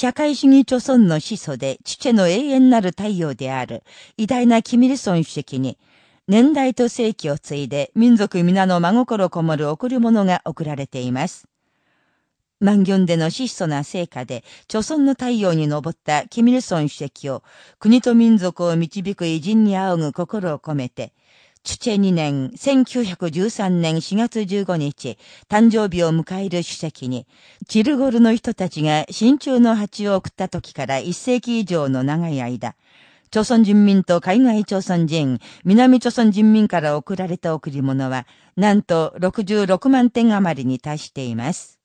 社会主義著村の始祖で父の永遠なる太陽である偉大なキミルソン主席に、年代と世紀を継いで民族皆の真心こもる贈り物が贈られています。万行での質素な成果で、朝鮮の太陽に昇ったキミルソン主席を、国と民族を導く偉人に仰ぐ心を込めて、チュチェ2年、1913年4月15日、誕生日を迎える主席に、チルゴルの人たちが真鍮の鉢を送った時から1世紀以上の長い間、朝鮮人民と海外朝鮮人、南朝鮮人民から送られた贈り物は、なんと66万点余りに達しています。